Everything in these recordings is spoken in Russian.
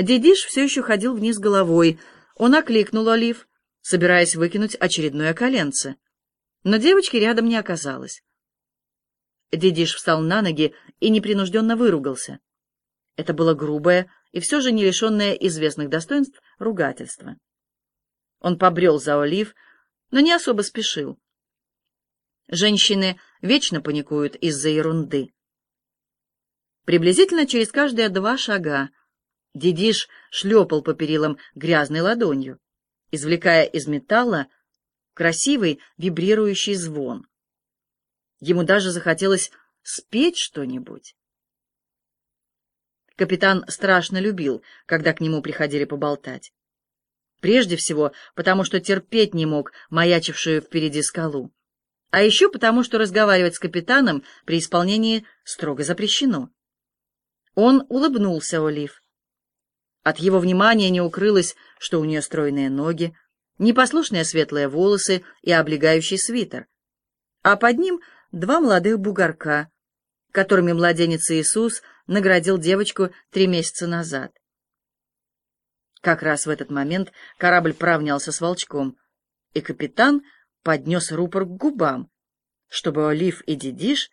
Дедиш все еще ходил вниз головой. Он окликнул Олив, собираясь выкинуть очередное коленце. Но девочки рядом не оказалось. Дедиш встал на ноги и непринужденно выругался. Это было грубое и все же не лишенное известных достоинств ругательство. Он побрел за Олив, но не особо спешил. Женщины вечно паникуют из-за ерунды. Приблизительно через каждые два шага Дедиш шлепал по перилам грязной ладонью, извлекая из металла красивый вибрирующий звон. Ему даже захотелось спеть что-нибудь. Капитан страшно любил, когда к нему приходили поболтать. Прежде всего, потому что терпеть не мог маячившую впереди скалу. А еще потому, что разговаривать с капитаном при исполнении строго запрещено. Он улыбнулся Олив. От его внимания не укрылось, что у нее стройные ноги, непослушные светлые волосы и облегающий свитер, а под ним два молодых бугорка, которыми младенец Иисус наградил девочку три месяца назад. Как раз в этот момент корабль правнялся с волчком, и капитан поднес рупор к губам, чтобы Олив и Дидиш,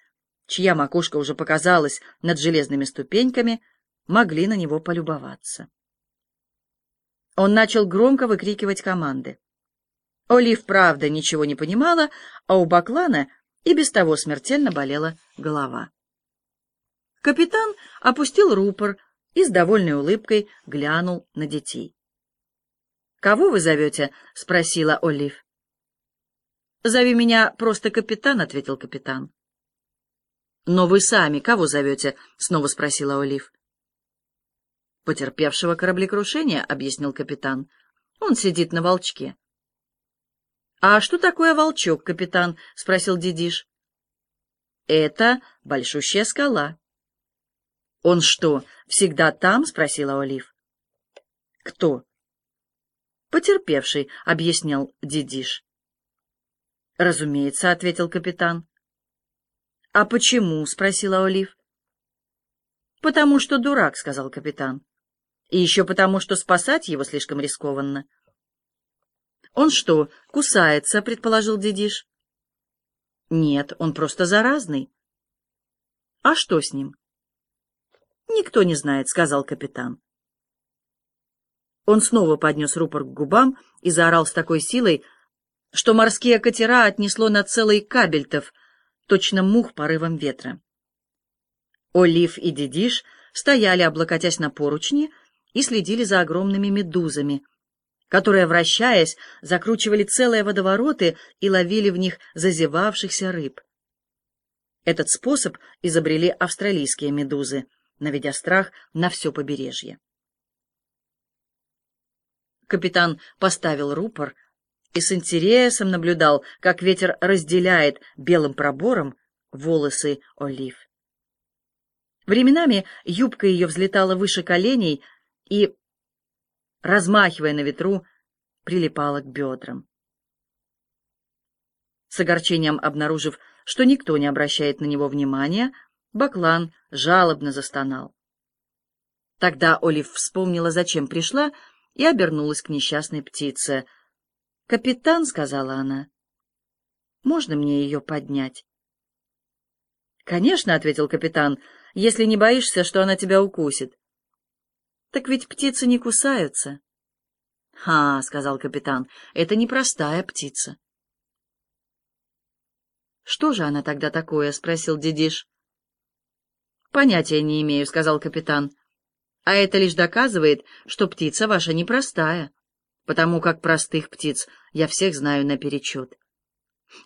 чья макушка уже показалась над железными ступеньками, могли на него полюбоваться. Он начал громко выкрикивать команды. Олив, правда, ничего не понимала, а у Баклана и без того смертельно болела голова. Капитан опустил рупор и с довольной улыбкой глянул на детей. «Кого вы зовете?» — спросила Олив. «Зови меня просто капитан», — ответил капитан. «Но вы сами кого зовете?» — снова спросила Олив потерпевшего кораблекрушения, — объяснил капитан. Он сидит на волчке. — А что такое волчок, капитан? — спросил Дидиш. — Это большущая скала. — Он что, всегда там? — спросила Олив. — Кто? — Потерпевший, — объяснил Дидиш. — Разумеется, — ответил капитан. — А почему? — спросила Олив. — Потому что дурак, — сказал капитан. И еще потому, что спасать его слишком рискованно. «Он что, кусается?» — предположил Дедиш. «Нет, он просто заразный». «А что с ним?» «Никто не знает», — сказал капитан. Он снова поднес рупор к губам и заорал с такой силой, что морские катера отнесло на целый кабельтов, точно мух порывом ветра. Олив и Дедиш стояли, облокотясь на поручни, и следили за огромными медузами, которые, вращаясь, закручивали целые водовороты и ловили в них зазевавшихся рыб. Этот способ изобрели австралийские медузы, наведя страх на все побережье. Капитан поставил рупор и с интересом наблюдал, как ветер разделяет белым пробором волосы Олив. Временами юбка ее взлетала выше коленей, и, размахивая на ветру, прилипала к бедрам. С огорчением обнаружив, что никто не обращает на него внимания, Баклан жалобно застонал. Тогда Олив вспомнила, зачем пришла, и обернулась к несчастной птице. «Капитан», — сказала она, — «можно мне ее поднять?» «Конечно», — ответил капитан, — «если не боишься, что она тебя укусит». Так ведь птицы не кусаются. — Ха, — сказал капитан, — это непростая птица. — Что же она тогда такое? — спросил Дедиш. — Понятия не имею, — сказал капитан. — А это лишь доказывает, что птица ваша непростая, потому как простых птиц я всех знаю наперечет.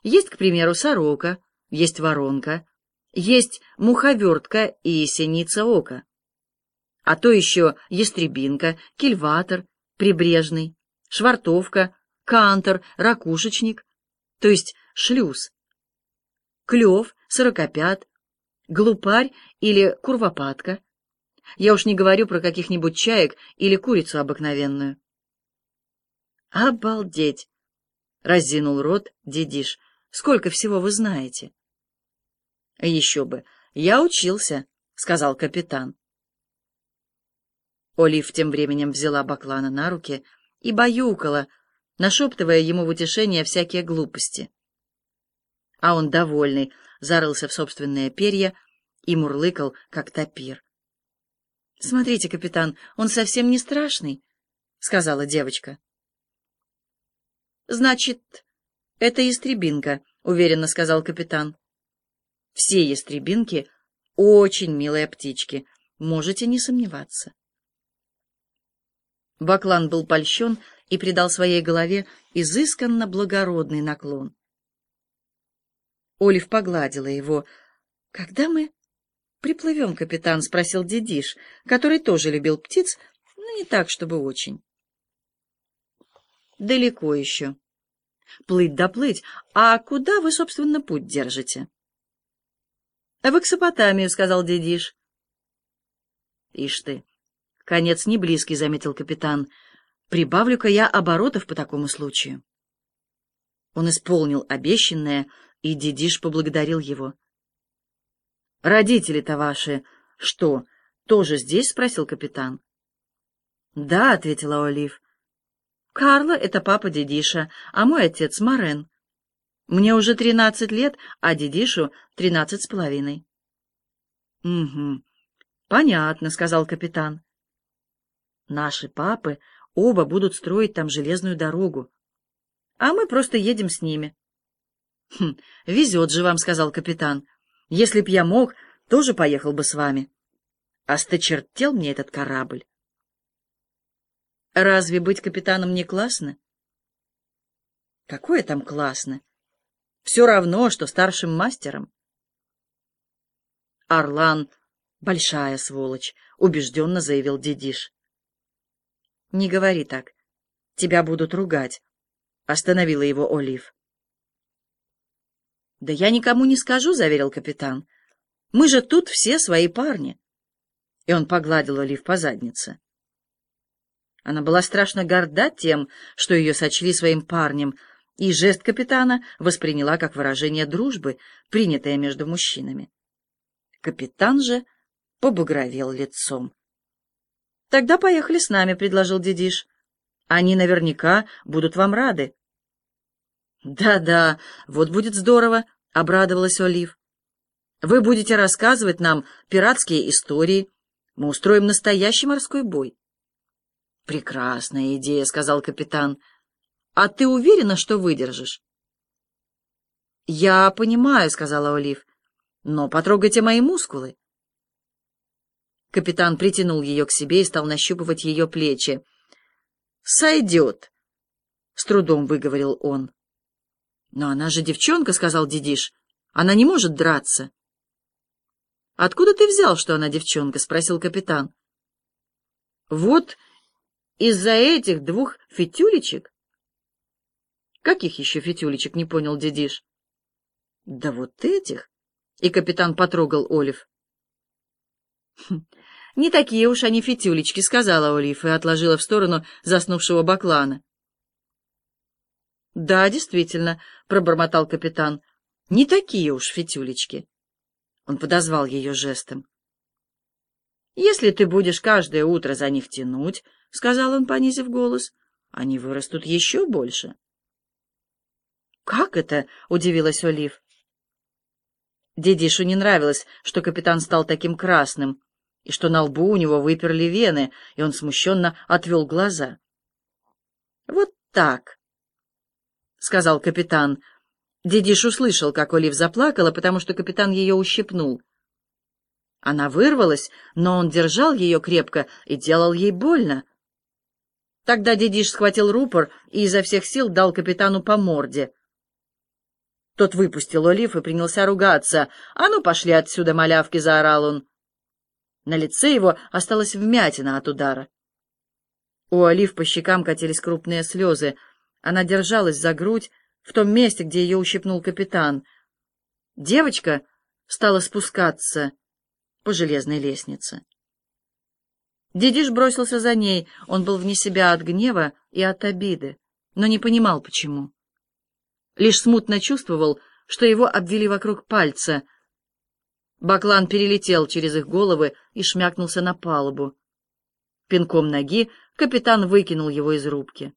Есть, к примеру, сорока, есть воронка, есть муховертка и синица ока а то еще ястребинка, кильватор, прибрежный, швартовка, кантор, ракушечник, то есть шлюз, клев, сорокопят, глупарь или курвопатка. Я уж не говорю про каких-нибудь чаек или курицу обыкновенную. «Обалдеть!» — разинул рот дедиш. «Сколько всего вы знаете?» «Еще бы! Я учился», — сказал капитан. Олив тем временем взяла Баклана на руки и баюкала, нашептывая ему в утешение всякие глупости. А он, довольный, зарылся в собственные перья и мурлыкал, как топир. — Смотрите, капитан, он совсем не страшный, — сказала девочка. — Значит, это истребинка, — уверенно сказал капитан. — Все ястребинки — очень милые птички, можете не сомневаться. Баклан был польщен и придал своей голове изысканно благородный наклон. Олив погладила его. — Когда мы приплывем, капитан? — спросил Дедиш, который тоже любил птиц, но не так, чтобы очень. — Далеко еще. Плыть да плыть. А куда вы, собственно, путь держите? — В Эксопотамию, — сказал Дедиш. — Ишь ты, конец не близкий, — заметил капитан. — Прибавлю-ка я оборотов по такому случаю. Он исполнил обещанное — и Дидиш поблагодарил его. «Родители-то ваши что, тоже здесь?» — спросил капитан. «Да», — ответила Олив. «Карло — это папа Дидиша, а мой отец — Морен. Мне уже тринадцать лет, а Дидишу — тринадцать с половиной». «Угу, понятно», — сказал капитан. «Наши папы оба будут строить там железную дорогу, а мы просто едем с ними». «Хм, везет же вам», — сказал капитан. «Если б я мог, тоже поехал бы с вами. Осточертел мне этот корабль». «Разве быть капитаном не классно?» «Какое там классно? Все равно, что старшим мастером». «Орлан — большая сволочь», — убежденно заявил Дедиш. «Не говори так. Тебя будут ругать», — остановила его Олив. «Да я никому не скажу», — заверил капитан. «Мы же тут все свои парни». И он погладил Олив по заднице. Она была страшно горда тем, что ее сочли своим парнем, и жест капитана восприняла как выражение дружбы, принятое между мужчинами. Капитан же побагровел лицом. «Тогда поехали с нами», — предложил Дедиш. «Они наверняка будут вам рады». «Да-да, вот будет здорово», — обрадовалась Олив. «Вы будете рассказывать нам пиратские истории. Мы устроим настоящий морской бой». «Прекрасная идея», — сказал капитан. «А ты уверена, что выдержишь?» «Я понимаю», — сказала Олив. «Но потрогайте мои мускулы». Капитан притянул ее к себе и стал нащупывать ее плечи. «Сойдет», — с трудом выговорил он. «Но она же девчонка», — сказал Дидиш. «Она не может драться». «Откуда ты взял, что она девчонка?» — спросил капитан. «Вот из-за этих двух фитюлечек». «Каких еще фитюлечек?» — не понял Дидиш. «Да вот этих». И капитан потрогал Олив. «Хм, «Не такие уж они фитюлечки», — сказала Олив и отложила в сторону заснувшего баклана. «Да, действительно», — пробормотал капитан, — «не такие уж фитюлечки». Он подозвал ее жестом. «Если ты будешь каждое утро за них тянуть», — сказал он, понизив голос, — «они вырастут еще больше». «Как это?» — удивилась Олив. Дедишу не нравилось, что капитан стал таким красным, и что на лбу у него выперли вены, и он смущенно отвел глаза. «Вот так», — сказал капитан. Дедиш услышал, как Олив заплакала, потому что капитан ее ущипнул. Она вырвалась, но он держал ее крепко и делал ей больно. Тогда Дедиш схватил рупор и изо всех сил дал капитану по морде. Тот выпустил Олив и принялся ругаться. «А ну, пошли отсюда, малявки!» — заорал он. На лице его осталась вмятина от удара. У Олив по щекам катились крупные слезы — она держалась за грудь в том месте, где ее ущипнул капитан. Девочка стала спускаться по железной лестнице. Дедиш бросился за ней. Он был вне себя от гнева и от обиды, но не понимал, почему. Лишь смутно чувствовал, что его обвели вокруг пальца. Баклан перелетел через их головы и шмякнулся на палубу. Пинком ноги капитан выкинул его из рубки.